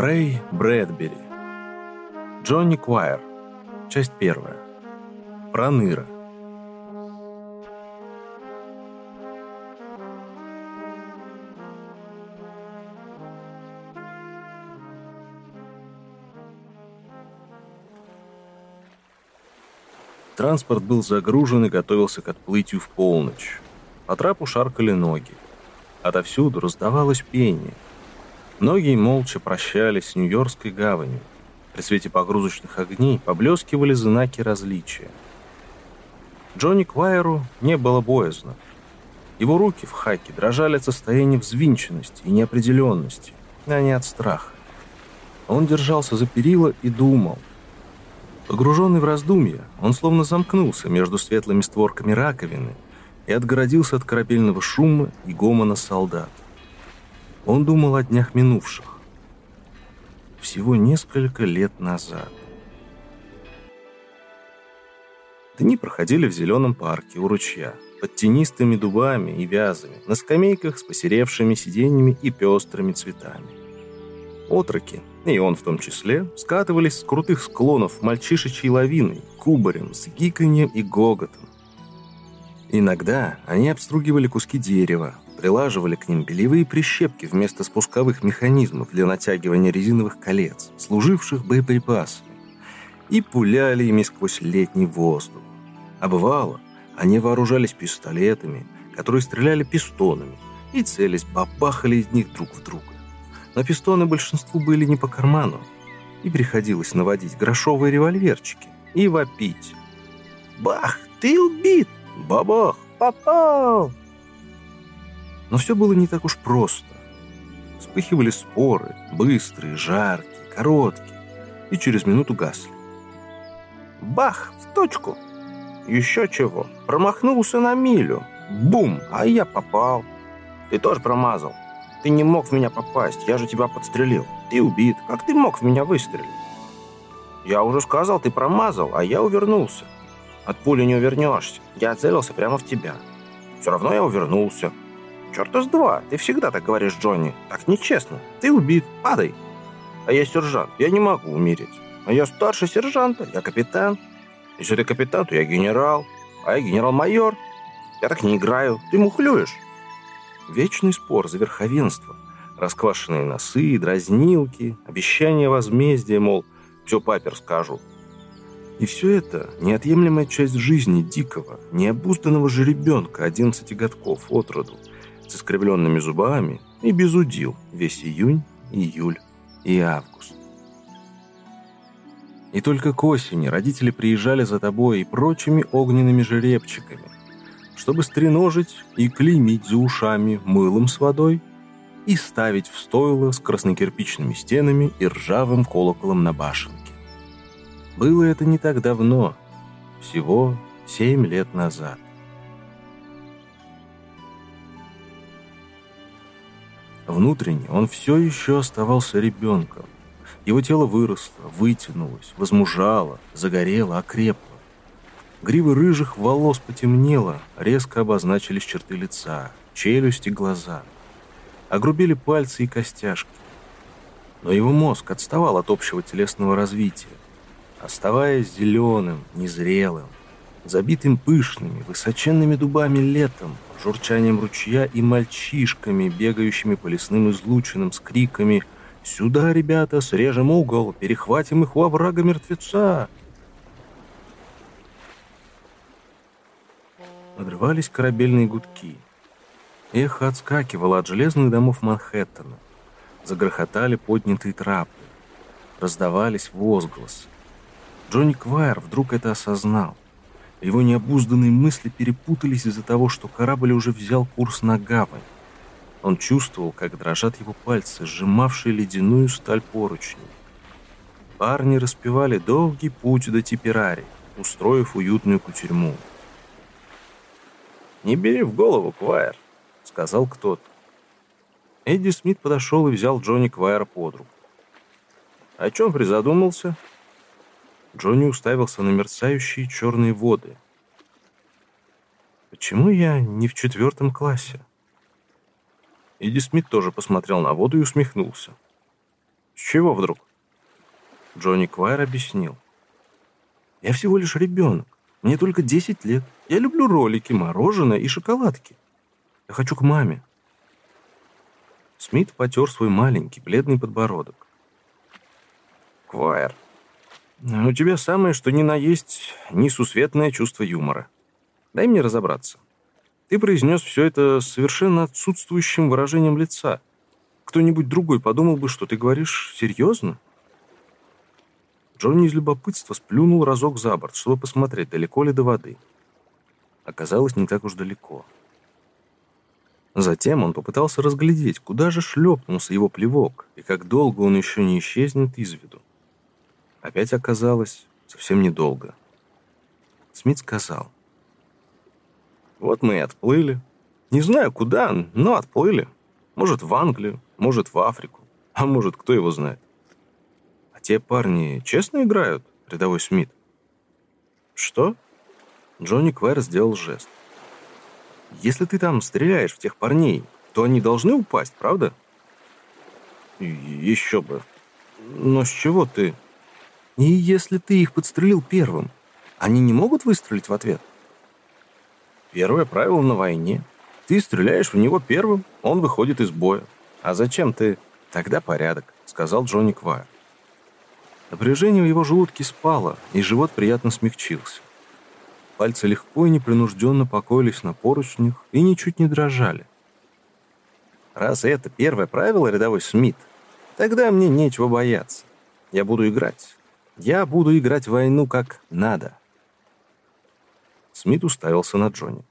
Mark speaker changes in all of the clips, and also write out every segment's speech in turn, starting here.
Speaker 1: Рэй Брэдбери. Джонни Куайр. Часть первая. Проныра. Транспорт был загружен и готовился к отплытию в полночь. По трапу шаркали ноги. Отовсюду раздавалось пение. Многие молча прощались с Нью-Йоркской гаванью. При свете погрузочных огней поблескивали знаки различия. Джонни Квайеру не было боязно. Его руки в хаке дрожали от состояния взвинченности и неопределенности, а не от страха. Он держался за перила и думал – Погруженный в раздумья, он словно замкнулся между светлыми створками раковины и отгородился от корабельного шума и гомона солдат. Он думал о днях минувших. Всего несколько лет назад. Дни проходили в зеленом парке у ручья, под тенистыми дубами и вязами, на скамейках с посеревшими сиденьями и пестрыми цветами. Отроки, и он в том числе, скатывались с крутых склонов мальчишечьей лавиной, кубарем, с гиканьем и гоготом. Иногда они обстругивали куски дерева, прилаживали к ним белевые прищепки вместо спусковых механизмов для натягивания резиновых колец, служивших боеприпасами, и пуляли ими сквозь летний воздух. А бывало, они вооружались пистолетами, которые стреляли пистонами, и целясь бабахали из них друг в друга но пистоны большинству были не по карману, и приходилось наводить грошовые револьверчики и вопить. «Бах! Ты убит! Бабах! Попал!» Но все было не так уж просто. Вспыхивали споры, быстрые, жаркие, короткие, и через минуту гасли. «Бах! В точку!» «Еще чего! Промахнулся на милю! Бум! А я попал!» «Ты тоже промазал!» Ты не мог в меня попасть, я же тебя подстрелил. Ты убит. Как ты мог в меня выстрелить? Я уже сказал, ты промазал, а я увернулся. От пули не увернешься. Я целился прямо в тебя. Все равно я увернулся. Черта с два. Ты всегда так говоришь, Джонни. Так нечестно. Ты убит. Падай. А я сержант. Я не могу умереть. А я старше сержанта. Я капитан. Если ты капитан, то я генерал. А я генерал-майор. Я так не играю. Ты мухлюешь. Вечный спор за верховенство. Расквашенные носы, дразнилки, обещания возмездия, мол, все папер скажу. И все это неотъемлемая часть жизни дикого, необузданного же ребенка 11 годков от роду, с искривленными зубами и без удил весь июнь, июль и август. И только к осени родители приезжали за тобой и прочими огненными жеребчиками, чтобы стреножить и клеймить за ушами мылом с водой и ставить в стойло с краснокирпичными стенами и ржавым колоколом на башенке. Было это не так давно, всего семь лет назад. Внутренне он все еще оставался ребенком. Его тело выросло, вытянулось, возмужало, загорело, окрепло. Грива рыжих волос потемнела, резко обозначились черты лица, челюсти, глаза. Огрубели пальцы и костяшки. Но его мозг отставал от общего телесного развития, оставаясь зеленым, незрелым, забитым пышными, высоченными дубами летом, журчанием ручья и мальчишками, бегающими по лесным излучинам с криками «Сюда, ребята, срежем угол, перехватим их у оврага мертвеца!» надрывались корабельные гудки. Эхо отскакивало от железных домов Манхэттена. Загрохотали поднятые трапы. Раздавались возгласы. Джонни Квайер вдруг это осознал. Его необузданные мысли перепутались из-за того, что корабль уже взял курс на гавань. Он чувствовал, как дрожат его пальцы, сжимавшие ледяную сталь поручней. Парни распевали долгий путь до Типерари, устроив уютную кутерьму. «Не бери в голову, Квайер», — сказал кто-то. Эдди Смит подошел и взял Джонни Квайера под руку. «О чем призадумался?» Джонни уставился на мерцающие черные воды. «Почему я не в четвертом классе?» Эдди Смит тоже посмотрел на воду и усмехнулся. «С С чего вдруг? Джонни Квайр объяснил. Я всего лишь ребенок. Мне только 10 лет. Я люблю ролики, мороженое и шоколадки. Я хочу к маме. Смит потер свой маленький бледный подбородок. Квайр, у тебя самое что ни на есть несусветное чувство юмора. Дай мне разобраться. Ты произнес все это совершенно отсутствующим выражением лица. Кто-нибудь другой подумал бы, что ты говоришь серьезно? Джонни из любопытства сплюнул разок за борт, чтобы посмотреть, далеко ли до воды. Оказалось, не так уж далеко. Затем он попытался разглядеть, куда же шлепнулся его плевок, и как долго он еще не исчезнет из виду. Опять оказалось совсем недолго. Смит сказал. «Вот мы и отплыли. Не знаю куда, но отплыли. Может, в Англию, может, в Африку, а может, кто его знает. А те парни честно играют, рядовой Смит?» «Что?» Джонни Квер сделал жест. «Если ты там стреляешь в тех парней, то они должны упасть, правда?» «Еще бы. Но с чего ты...» И если ты их подстрелил первым, они не могут выстрелить в ответ? Первое правило на войне. Ты стреляешь в него первым, он выходит из боя. А зачем ты? Тогда порядок, сказал Джонни Квайр. Напряжение в его желудке спало, и живот приятно смягчился. Пальцы легко и непринужденно покоились на поручнях и ничуть не дрожали. Раз это первое правило, рядовой Смит, тогда мне нечего бояться. Я буду играть. Я буду играть войну как надо. Смит уставился на Джонни.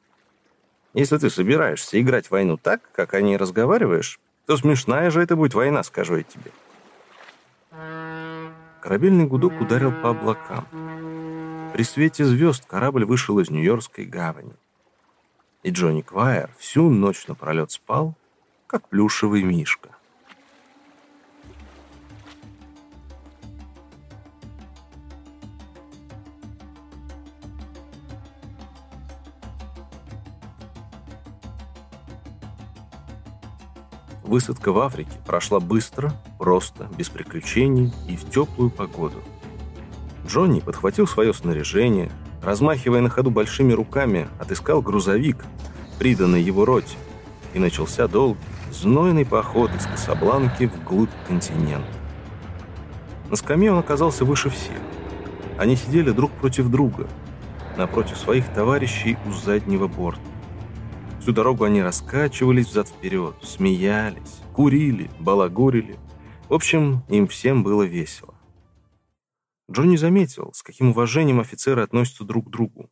Speaker 1: Если ты собираешься играть войну так, как о ней разговариваешь, то смешная же это будет война, скажу я тебе. Корабельный гудок ударил по облакам. При свете звезд корабль вышел из Нью-Йоркской гавани. И Джонни Квайер всю ночь напролет спал, как плюшевый мишка. Высадка в Африке прошла быстро, просто, без приключений и в теплую погоду. Джонни подхватил свое снаряжение, размахивая на ходу большими руками, отыскал грузовик, приданный его роте, и начался долгий, знойный поход из Касабланки вглубь континента. На скамье он оказался выше всех. Они сидели друг против друга, напротив своих товарищей у заднего борта. Всю дорогу они раскачивались взад-вперед, смеялись, курили, балагурили. В общем, им всем было весело. Джонни заметил, с каким уважением офицеры относятся друг к другу.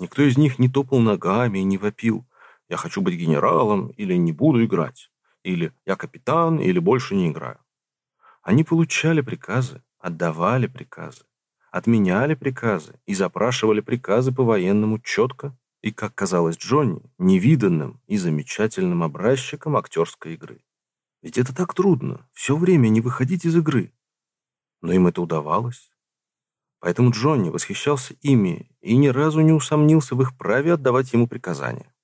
Speaker 1: Никто из них не топал ногами и не вопил «Я хочу быть генералом» или «Не буду играть» или «Я капитан» или «Больше не играю». Они получали приказы, отдавали приказы, отменяли приказы и запрашивали приказы по-военному четко и, как казалось Джонни, невиданным и замечательным образчиком актерской игры. Ведь это так трудно, все время не выходить из игры. Но им это удавалось. Поэтому Джонни восхищался ими и ни разу не усомнился в их праве отдавать ему приказания.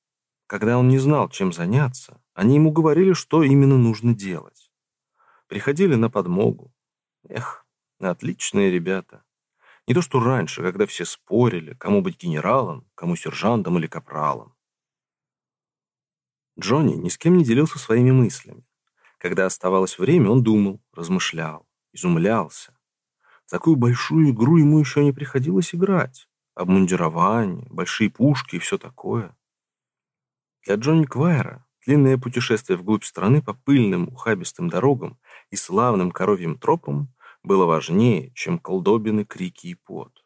Speaker 1: Когда он не знал, чем заняться, они ему говорили, что именно нужно делать. Приходили на подмогу. Эх, отличные ребята. Не то что раньше, когда все спорили, кому быть генералом, кому сержантом или капралом. Джонни ни с кем не делился своими мыслями. Когда оставалось время, он думал, размышлял, изумлялся. В такую большую игру ему еще не приходилось играть. Обмундирование, большие пушки и все такое. Для Джонни Квайра длинное путешествие вглубь страны по пыльным ухабистым дорогам и славным коровьим тропам было важнее, чем колдобины, крики и пот.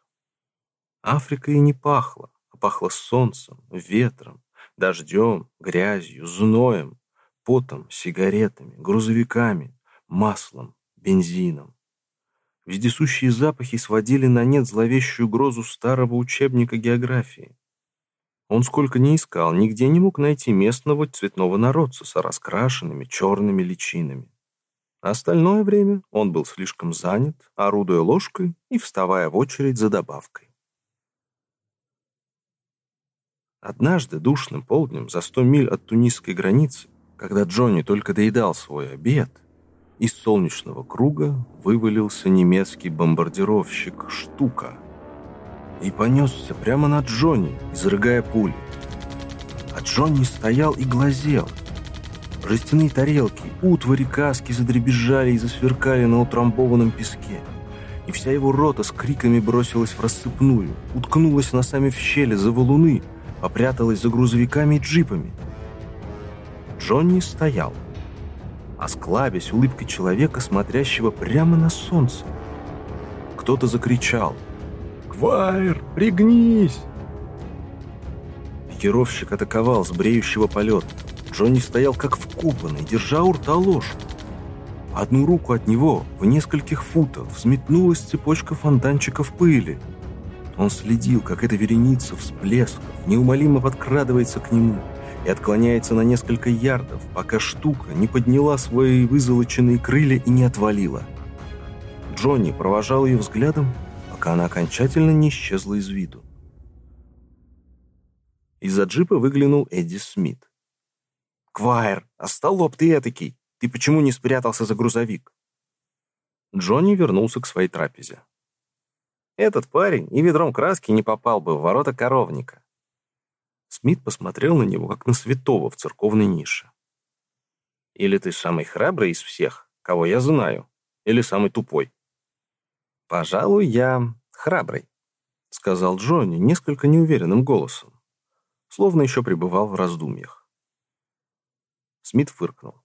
Speaker 1: Африка и не пахла, а пахла солнцем, ветром, дождем, грязью, зноем, потом, сигаретами, грузовиками, маслом, бензином. Вездесущие запахи сводили на нет зловещую грозу старого учебника географии. Он сколько ни искал, нигде не мог найти местного цветного народца с раскрашенными черными личинами. Остальное время он был слишком занят, орудуя ложкой и вставая в очередь за добавкой. Однажды душным полднем за сто миль от тунисской границы, когда Джонни только доедал свой обед, из солнечного круга вывалился немецкий бомбардировщик «Штука» и понесся прямо на Джонни, изрыгая пули. А Джонни стоял и глазел. Жестяные тарелки, утвари, каски задребезжали и засверкали на утрамбованном песке. И вся его рота с криками бросилась в рассыпную, уткнулась носами в щели за валуны, попряталась за грузовиками и джипами. Джонни стоял, осклабясь улыбкой человека, смотрящего прямо на солнце. Кто-то закричал «Квайр, пригнись!» Пикировщик атаковал с бреющего полета. Джонни стоял как вкопанный, держа у рта ложку. Одну руку от него, в нескольких футах, взметнулась цепочка фонтанчиков пыли. Он следил, как эта вереница всплесков неумолимо подкрадывается к нему и отклоняется на несколько ярдов, пока штука не подняла свои вызолоченные крылья и не отвалила. Джонни провожал ее взглядом, пока она окончательно не исчезла из виду. Из-за джипа выглянул Эдди Смит. «Квайр, остолоп ты этакий! Ты почему не спрятался за грузовик?» Джонни вернулся к своей трапезе. «Этот парень и ведром краски не попал бы в ворота коровника». Смит посмотрел на него, как на святого в церковной нише. «Или ты самый храбрый из всех, кого я знаю, или самый тупой?» «Пожалуй, я храбрый», — сказал Джонни несколько неуверенным голосом словно еще пребывал в раздумьях. Смит фыркнул.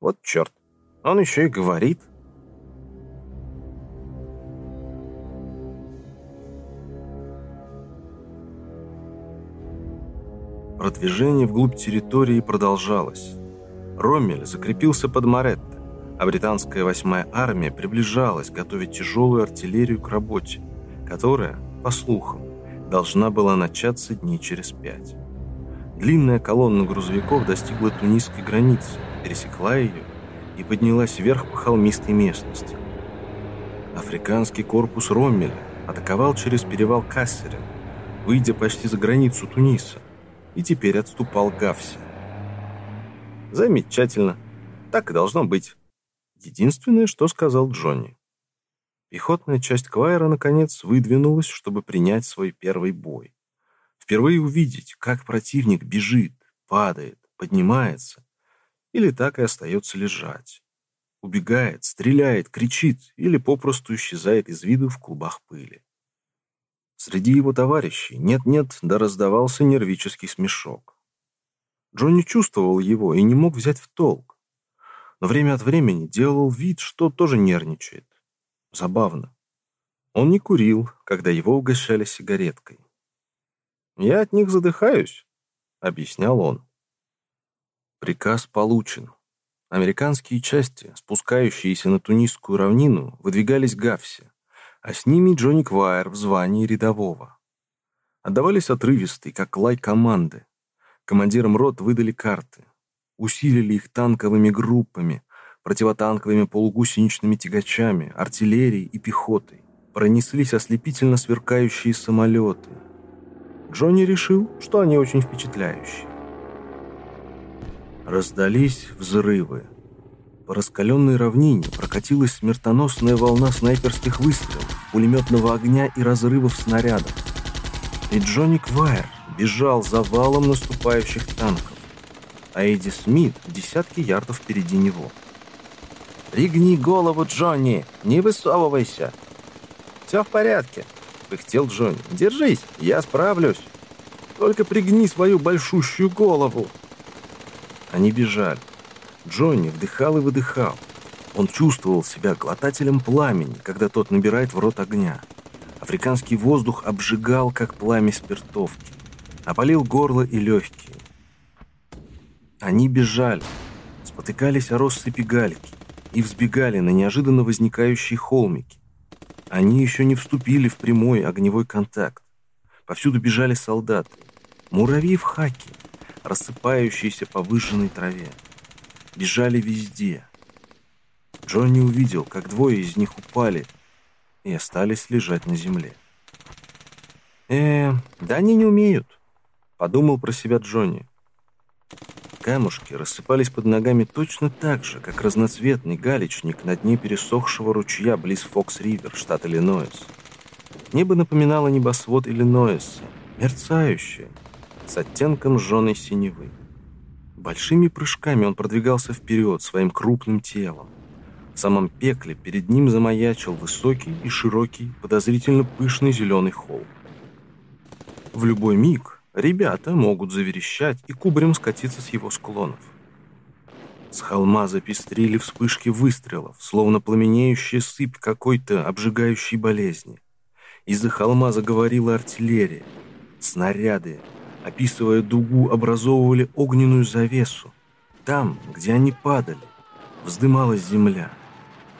Speaker 1: «Вот черт, он еще и говорит». Продвижение вглубь территории продолжалось. Роммель закрепился под Моретто, а британская восьмая армия приближалась, готовить тяжелую артиллерию к работе, которая, по слухам, должна была начаться дней через пять. Длинная колонна грузовиков достигла тунисской границы, пересекла ее и поднялась вверх по холмистой местности. Африканский корпус Роммеля атаковал через перевал Кассерин, выйдя почти за границу Туниса, и теперь отступал Гавси. Замечательно. Так и должно быть. Единственное, что сказал Джонни. Пехотная часть Квайра, наконец, выдвинулась, чтобы принять свой первый бой. Впервые увидеть, как противник бежит, падает, поднимается или так и остается лежать. Убегает, стреляет, кричит или попросту исчезает из виду в клубах пыли. Среди его товарищей нет-нет, да раздавался нервический смешок. Джонни чувствовал его и не мог взять в толк, но время от времени делал вид, что тоже нервничает Забавно. Он не курил, когда его угощали сигареткой. «Я от них задыхаюсь», — объяснял он. Приказ получен. Американские части, спускающиеся на Тунисскую равнину, выдвигались к Гавсе, а с ними Джонни Квайер в звании рядового. Отдавались отрывистые, как лай команды. Командирам рот выдали карты. Усилили их танковыми группами, противотанковыми полугусеничными тягачами, артиллерией и пехотой. Пронеслись ослепительно сверкающие самолеты. Джонни решил, что они очень впечатляющие. Раздались взрывы. По раскаленной равнине прокатилась смертоносная волна снайперских выстрелов, пулеметного огня и разрывов снарядов. И Джонни Квайер бежал за валом наступающих танков, а Эдди Смит десятки ярдов впереди него – «Пригни голову, Джонни! Не высовывайся!» «Все в порядке», — пыхтел Джонни. «Держись, я справлюсь. Только пригни свою большущую голову». Они бежали. Джонни вдыхал и выдыхал. Он чувствовал себя глотателем пламени, когда тот набирает в рот огня. Африканский воздух обжигал, как пламя спиртовки. Опалил горло и легкие. Они бежали, спотыкались о россыпи гальки и взбегали на неожиданно возникающие холмики. Они еще не вступили в прямой огневой контакт. Повсюду бежали солдаты. Муравьи в хаке, рассыпающиеся по выжженной траве. Бежали везде. Джонни увидел, как двое из них упали и остались лежать на земле. «Э, да они не умеют», — подумал про себя Джонни. Камушки рассыпались под ногами точно так же, как разноцветный галечник на дне пересохшего ручья близ Фокс-Ривер, штат Иллинойс. Небо напоминало небосвод Иллинойса, мерцающее, с оттенком жженой синевы. Большими прыжками он продвигался вперед своим крупным телом. В самом пекле перед ним замаячил высокий и широкий, подозрительно пышный зеленый холм. В любой миг ребята могут заверещать и кубарем скатиться с его склонов. С холма запестрили вспышки выстрелов, словно пламенеющая сыпь какой-то обжигающей болезни. Из-за холма заговорила артиллерия. Снаряды, описывая дугу, образовывали огненную завесу. Там, где они падали, вздымалась земля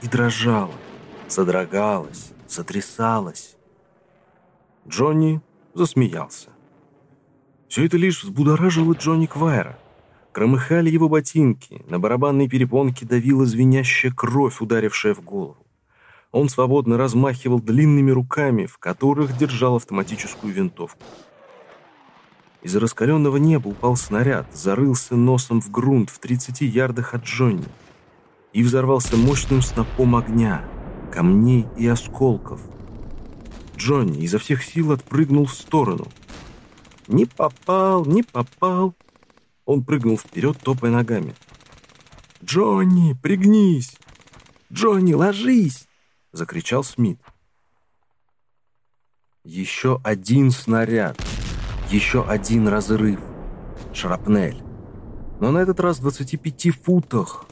Speaker 1: и дрожала, содрогалась, сотрясалась. Джонни засмеялся. Все это лишь взбудоражило Джонни Квайра. Кромыхали его ботинки, на барабанной перепонке давила звенящая кровь, ударившая в голову. Он свободно размахивал длинными руками, в которых держал автоматическую винтовку. Из раскаленного неба упал снаряд, зарылся носом в грунт в 30 ярдах от Джонни и взорвался мощным снопом огня, камней и осколков. Джонни изо всех сил отпрыгнул в сторону. Не попал, не попал. Он прыгнул вперед, топая ногами. «Джонни, пригнись! Джонни, ложись!» — закричал Смит. Еще один снаряд. Еще один разрыв. Шрапнель. Но на этот раз в 25 футах.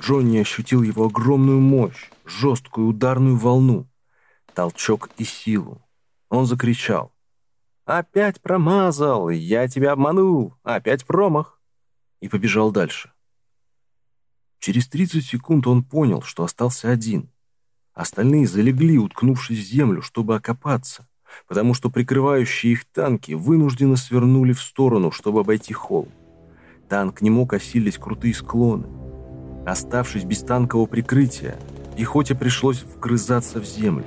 Speaker 1: Джонни ощутил его огромную мощь, жесткую ударную волну, толчок и силу. Он закричал. «Опять промазал! Я тебя обманул! Опять промах!» И побежал дальше. Через 30 секунд он понял, что остался один. Остальные залегли, уткнувшись в землю, чтобы окопаться потому что прикрывающие их танки вынужденно свернули в сторону, чтобы обойти холм. Танк не мог осилить крутые склоны. Оставшись без танкового прикрытия, пехоте пришлось вгрызаться в землю.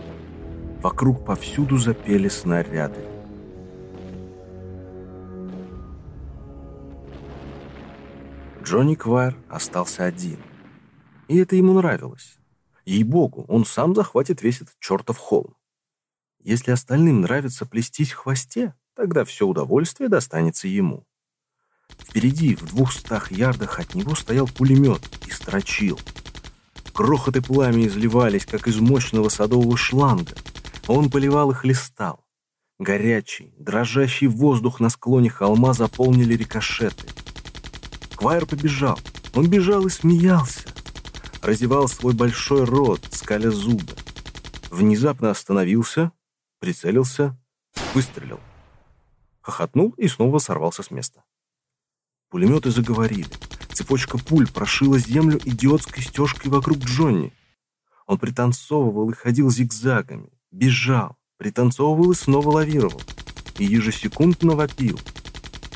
Speaker 1: Вокруг повсюду запели снаряды. Джонни Квайр остался один. И это ему нравилось. Ей-богу, он сам захватит весь этот чертов холм. Если остальным нравится плестись в хвосте, тогда все удовольствие достанется ему. Впереди, в двухстах ярдах от него стоял пулемет и строчил. Крохоты пламя изливались, как из мощного садового шланга. Он поливал и хлестал. Горячий, дрожащий воздух на склоне холма заполнили рикошеты. Квайр побежал. Он бежал и смеялся. Разевал свой большой рот, скаля зубы. Внезапно остановился, прицелился, выстрелил. Хохотнул и снова сорвался с места. Пулеметы заговорили. Цепочка пуль прошила землю идиотской стежкой вокруг Джонни. Он пританцовывал и ходил зигзагами, бежал, пританцовывал и снова лавировал. И ежесекундно вопил.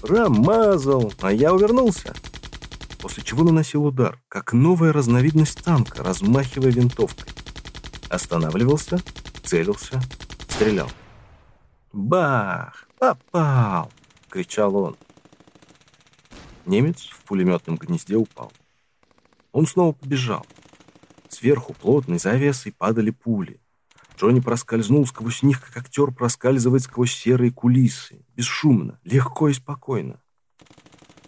Speaker 1: «Промазал, а я увернулся!» После чего наносил удар, как новая разновидность танка, размахивая винтовкой. Останавливался, целился, стрелял. «Бах! Попал!» — кричал он. Немец в пулеметном гнезде упал. Он снова побежал. Сверху плотной завесой падали пули. Джонни проскользнул сквозь них, как актер проскальзывает сквозь серые кулисы. Бесшумно, легко и спокойно.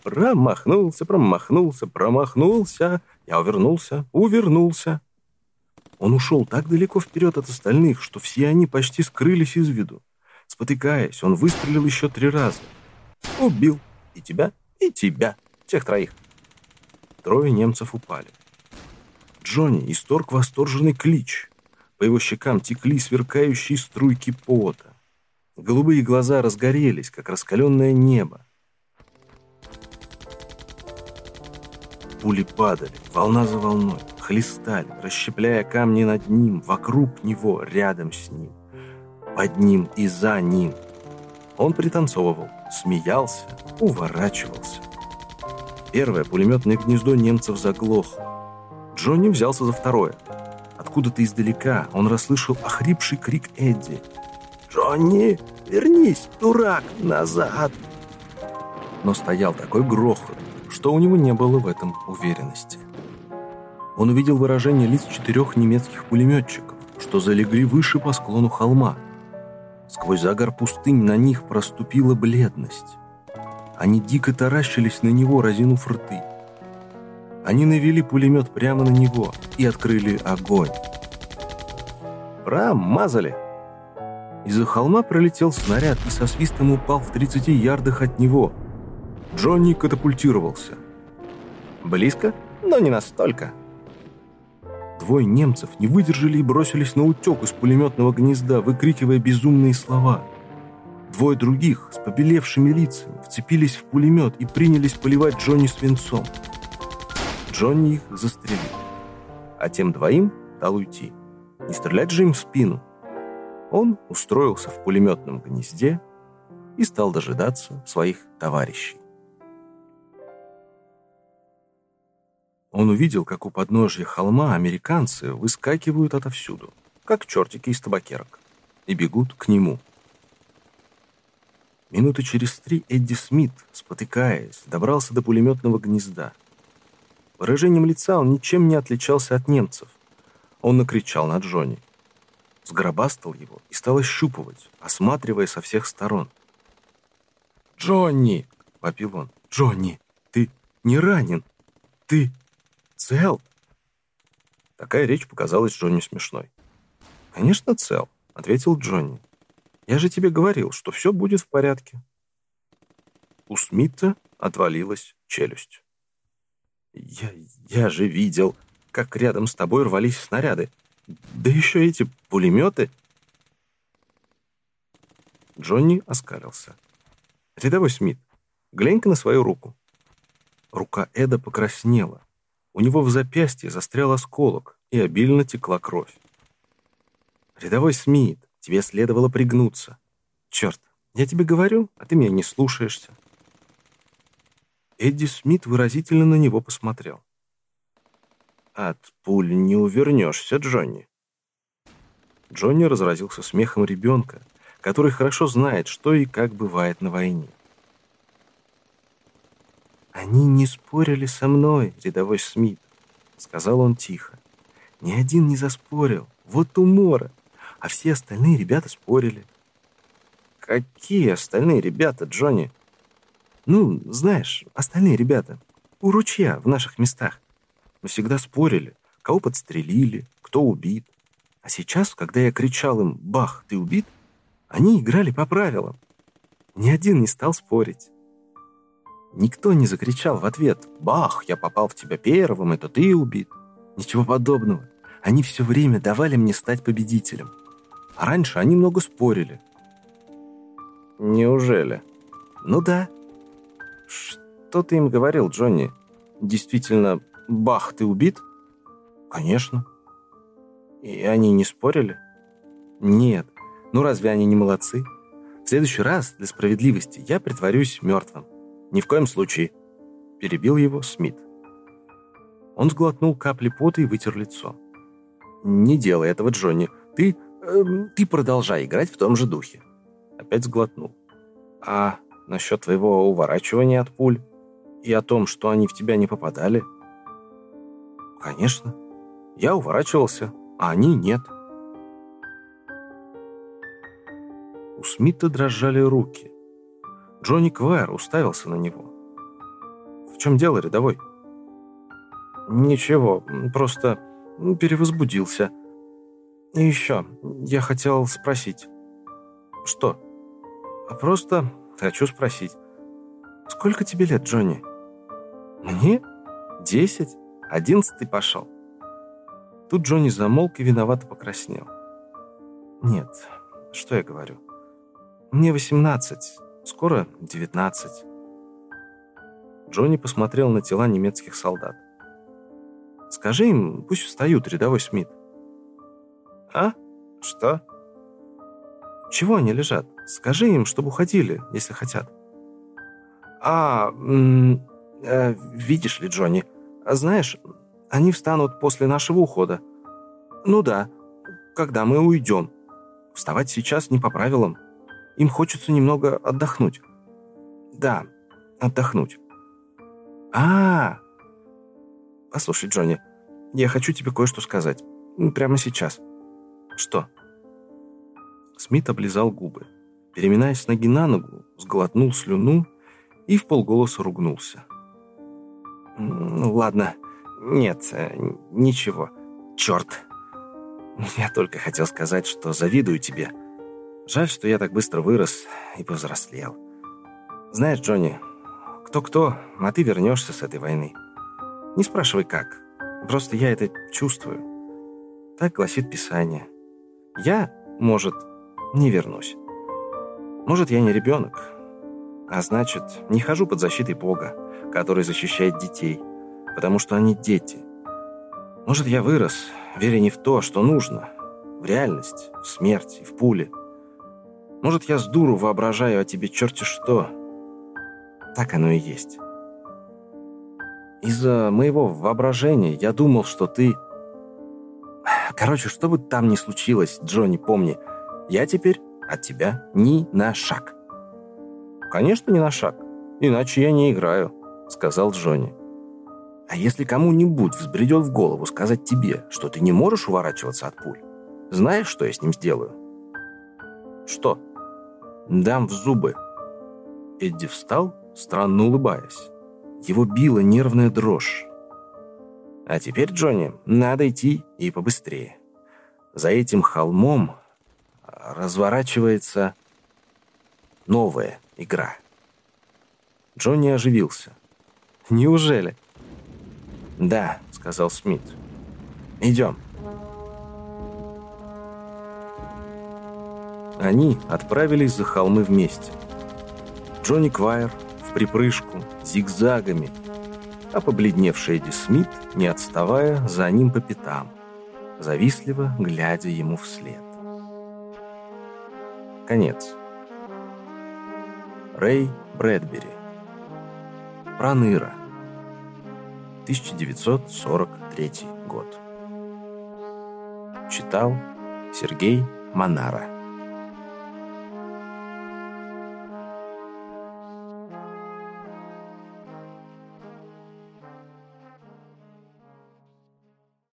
Speaker 1: Промахнулся, промахнулся, промахнулся. Я увернулся, увернулся. Он ушел так далеко вперед от остальных, что все они почти скрылись из виду. Спотыкаясь, он выстрелил еще три раза. Убил и тебя, и тебя, всех троих. Трое немцев упали. Джонни исторг восторженный клич. По его щекам текли сверкающие струйки пота. Голубые глаза разгорелись, как раскаленное небо. Пули падали, волна за волной хлестали, расщепляя камни над ним, вокруг него, рядом с ним, под ним и за ним. Он пританцовывал, смеялся, уворачивался. Первое пулеметное гнездо немцев заглохло. Джонни взялся за второе. Откуда-то издалека он расслышал охрипший крик Эдди. «Джонни, вернись, дурак, назад!» Но стоял такой грохот, что у него не было в этом уверенности. Он увидел выражение лиц четырех немецких пулеметчиков, что залегли выше по склону холма. Сквозь загар пустынь на них проступила бледность. Они дико таращились на него, разинув рты. Они навели пулемет прямо на него и открыли огонь. Промазали. Из-за холма пролетел снаряд и со свистом упал в 30 ярдах от него. Джонни катапультировался. Близко, но не настолько. Двое немцев не выдержали и бросились на утек из пулеметного гнезда, выкрикивая безумные слова. Двое других, с побелевшими лицами, вцепились в пулемет и принялись поливать Джонни свинцом. Джонни их застрелил. А тем двоим дал уйти. Не стрелять же им в спину. Он устроился в пулеметном гнезде и стал дожидаться своих товарищей. Он увидел, как у подножья холма американцы выскакивают отовсюду, как чертики из табакерок, и бегут к нему. Минуты через три Эдди Смит, спотыкаясь, добрался до пулеметного гнезда. Выражением лица он ничем не отличался от немцев. Он накричал на Джонни. Сгробастал его и стал ощупывать, осматривая со всех сторон. «Джонни!» — попил он. «Джонни, ты не ранен? Ты цел?» Такая речь показалась Джонни смешной. «Конечно, цел», — ответил Джонни. «Я же тебе говорил, что все будет в порядке». У Смита отвалилась челюсть. «Я, я же видел, как рядом с тобой рвались снаряды. Да еще эти пулеметы!» Джонни оскалился. «Рядовой Смит, глянь-ка на свою руку». Рука Эда покраснела. У него в запястье застрял осколок, и обильно текла кровь. «Рядовой Смит, тебе следовало пригнуться. Черт, я тебе говорю, а ты меня не слушаешься». Эдди Смит выразительно на него посмотрел. «От пуль не увернешься, Джонни». Джонни разразился смехом ребенка, который хорошо знает, что и как бывает на войне. «Они не спорили со мной, рядовой Смит», — сказал он тихо. «Ни один не заспорил. Вот умора. А все остальные ребята спорили». «Какие остальные ребята, Джонни?» «Ну, знаешь, остальные ребята. У ручья, в наших местах. Мы всегда спорили, кого подстрелили, кто убит. А сейчас, когда я кричал им «Бах, ты убит!», они играли по правилам. Ни один не стал спорить. Никто не закричал в ответ «Бах, я попал в тебя первым, это ты убит». Ничего подобного. Они все время давали мне стать победителем. А раньше они много спорили. Неужели? Ну да. Что ты им говорил, Джонни? Действительно, бах, ты убит? Конечно. И они не спорили? Нет. Ну разве они не молодцы? В следующий раз, для справедливости, я притворюсь мертвым. Ни в коем случае!» Перебил его Смит. Он сглотнул капли пота и вытер лицо. «Не делай этого, Джонни. Ты... Э, ты продолжай играть в том же духе». Опять сглотнул. «А насчет твоего уворачивания от пуль и о том, что они в тебя не попадали?» «Конечно. Я уворачивался, а они нет». У Смита дрожали руки. Джонни Квайр уставился на него. «В чем дело, рядовой?» «Ничего, просто перевозбудился. И еще, я хотел спросить». «Что?» «Просто хочу спросить. Сколько тебе лет, Джонни?» «Мне? Десять? Одиннадцатый пошел». Тут Джонни замолк и виновато покраснел. «Нет, что я говорю? Мне восемнадцать, Скоро 19. Джонни посмотрел на тела немецких солдат. «Скажи им, пусть встают, рядовой Смит». «А? Что?» «Чего они лежат? Скажи им, чтобы уходили, если хотят». «А, э, видишь ли, Джонни, знаешь, они встанут после нашего ухода. Ну да, когда мы уйдем. Вставать сейчас не по правилам. Им хочется немного отдохнуть. Да, отдохнуть. А, -а, -а. Послушай, Джонни, я хочу тебе кое-что сказать. Прямо сейчас. Что? Смит облизал губы. Переминаясь с ноги на ногу, сглотнул слюну и в полголоса ругнулся. «Ну, ладно. Нет, э, ничего. Черт. Я только хотел сказать, что завидую тебе. Жаль, что я так быстро вырос и повзрослел. Знаешь, Джонни, кто-кто, а ты вернешься с этой войны. Не спрашивай, как. Просто я это чувствую. Так гласит Писание. Я, может, не вернусь. Может, я не ребенок, а значит, не хожу под защитой Бога, который защищает детей, потому что они дети. Может, я вырос, веря не в то, что нужно, в реальность, в смерть и в пули. Может, я с дуру воображаю о тебе черти что. Так оно и есть. Из-за моего воображения я думал, что ты... Короче, что бы там ни случилось, Джонни, помни, я теперь от тебя ни на шаг. Конечно, не на шаг. Иначе я не играю, сказал Джонни. А если кому-нибудь взбредет в голову сказать тебе, что ты не можешь уворачиваться от пуль, знаешь, что я с ним сделаю? Что? Дам в зубы. Эдди встал, странно улыбаясь. Его била нервная дрожь. А теперь, Джонни, надо идти и побыстрее. За этим холмом разворачивается новая игра. Джонни оживился. «Неужели?» «Да», — сказал Смит. «Идем». Они отправились за холмы вместе. Джонни Квайер в припрыжку, зигзагами, а побледневший Эдди Смит, не отставая, за ним по пятам, завистливо глядя ему вслед. Конец. Рэй Брэдбери. Проныра. 1943 год. Читал Сергей Монара.